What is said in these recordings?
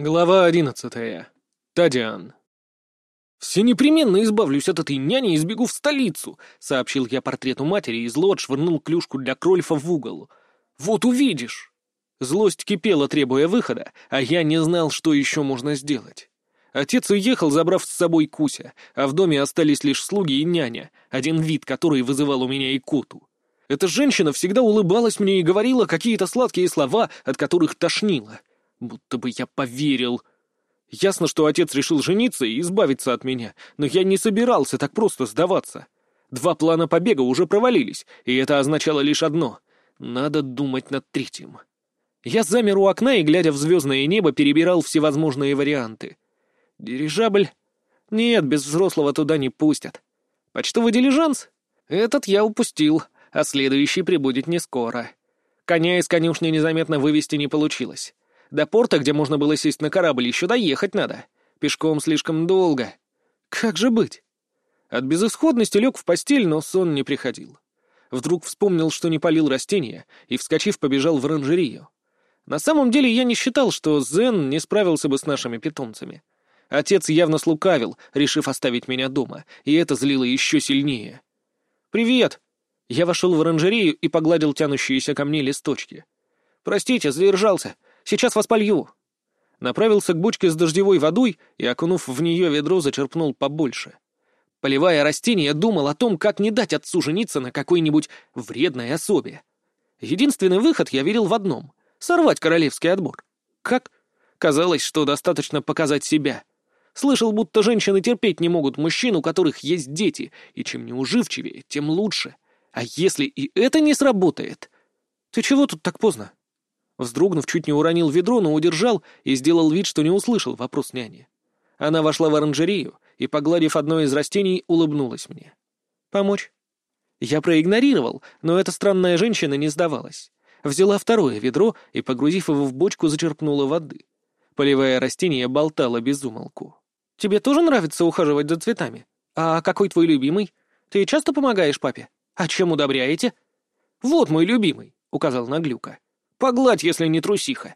Глава одиннадцатая. Тадиан. «Все непременно избавлюсь от этой няни и сбегу в столицу», — сообщил я портрету матери, и зло отшвырнул клюшку для крольфа в угол. «Вот увидишь!» Злость кипела, требуя выхода, а я не знал, что еще можно сделать. Отец уехал, забрав с собой Куся, а в доме остались лишь слуги и няня, один вид, который вызывал у меня икоту. Эта женщина всегда улыбалась мне и говорила какие-то сладкие слова, от которых тошнило. Будто бы я поверил. Ясно, что отец решил жениться и избавиться от меня, но я не собирался так просто сдаваться. Два плана побега уже провалились, и это означало лишь одно — надо думать над третьим. Я замер у окна и, глядя в звездное небо, перебирал всевозможные варианты. Дирижабль? Нет, без взрослого туда не пустят. Почтовый дилижанс? Этот я упустил, а следующий прибудет не скоро. Коня из конюшни незаметно вывести не получилось. До порта, где можно было сесть на корабль, еще доехать надо. Пешком слишком долго. Как же быть? От безысходности лег в постель, но сон не приходил. Вдруг вспомнил, что не полил растения, и, вскочив, побежал в оранжерию. На самом деле я не считал, что Зен не справился бы с нашими питомцами. Отец явно слукавил, решив оставить меня дома, и это злило еще сильнее. «Привет!» Я вошел в оранжерею и погладил тянущиеся ко мне листочки. «Простите, задержался. Сейчас вас полью!» Направился к бочке с дождевой водой и, окунув в нее ведро, зачерпнул побольше. Поливая растения, думал о том, как не дать отцу жениться на какой-нибудь вредной особе. Единственный выход я верил в одном — сорвать королевский отбор. Как? Казалось, что достаточно показать себя. Слышал, будто женщины терпеть не могут мужчин, у которых есть дети, и чем неуживчивее, тем лучше. А если и это не сработает? Ты чего тут так поздно? Вздрогнув, чуть не уронил ведро, но удержал и сделал вид, что не услышал вопрос няни. Она вошла в оранжерею и, погладив одно из растений, улыбнулась мне. «Помочь?» Я проигнорировал, но эта странная женщина не сдавалась. Взяла второе ведро и, погрузив его в бочку, зачерпнула воды. Поливая растение, болтала без умолку. «Тебе тоже нравится ухаживать за цветами? А какой твой любимый? Ты часто помогаешь папе? А чем удобряете?» «Вот мой любимый», — указал на Глюка. Погладь, если не трусиха».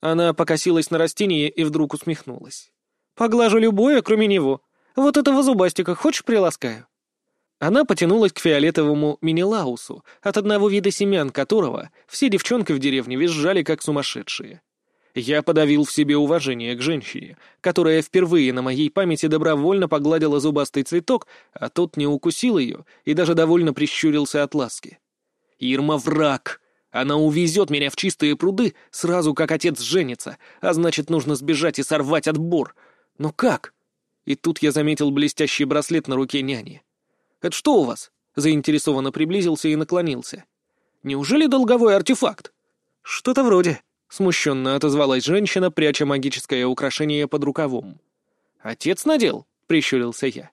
Она покосилась на растение и вдруг усмехнулась. «Поглажу любое, кроме него. Вот этого зубастика хочешь приласкаю?» Она потянулась к фиолетовому мини-лаусу, от одного вида семян которого все девчонки в деревне визжали как сумасшедшие. Я подавил в себе уважение к женщине, которая впервые на моей памяти добровольно погладила зубастый цветок, а тот не укусил ее и даже довольно прищурился от ласки. «Ирма враг!» Она увезет меня в чистые пруды сразу, как отец женится, а значит, нужно сбежать и сорвать отбор. Но как? И тут я заметил блестящий браслет на руке няни. «Это что у вас?» — заинтересованно приблизился и наклонился. «Неужели долговой артефакт?» «Что-то вроде», — смущенно отозвалась женщина, пряча магическое украшение под рукавом. «Отец надел?» — прищурился я.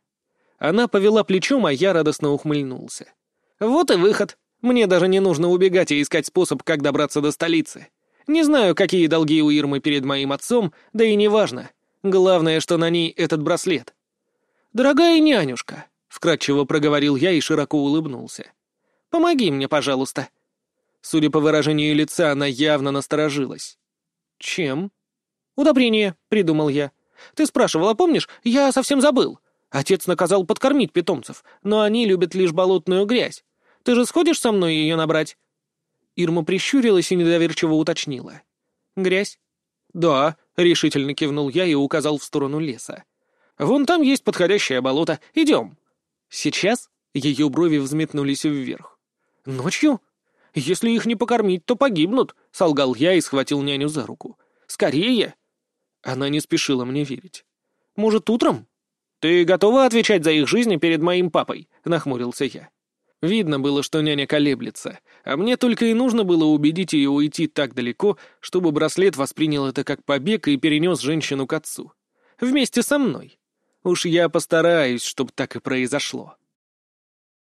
Она повела плечом, а я радостно ухмыльнулся. «Вот и выход. Мне даже не нужно убегать и искать способ, как добраться до столицы. Не знаю, какие долги у Ирмы перед моим отцом, да и неважно. Главное, что на ней этот браслет. «Дорогая нянюшка», — вкратчиво проговорил я и широко улыбнулся. «Помоги мне, пожалуйста». Судя по выражению лица, она явно насторожилась. «Чем?» «Удобрение», — придумал я. «Ты спрашивала, помнишь? Я совсем забыл. Отец наказал подкормить питомцев, но они любят лишь болотную грязь. Ты же сходишь со мной ее набрать?» Ирма прищурилась и недоверчиво уточнила. «Грязь?» «Да», — решительно кивнул я и указал в сторону леса. «Вон там есть подходящее болото. Идем». «Сейчас?» — ее брови взметнулись вверх. «Ночью? Если их не покормить, то погибнут», — солгал я и схватил няню за руку. «Скорее!» Она не спешила мне верить. «Может, утром?» «Ты готова отвечать за их жизни перед моим папой?» — нахмурился я. Видно было, что няня колеблется, а мне только и нужно было убедить ее уйти так далеко, чтобы браслет воспринял это как побег и перенес женщину к отцу. Вместе со мной. Уж я постараюсь, чтобы так и произошло.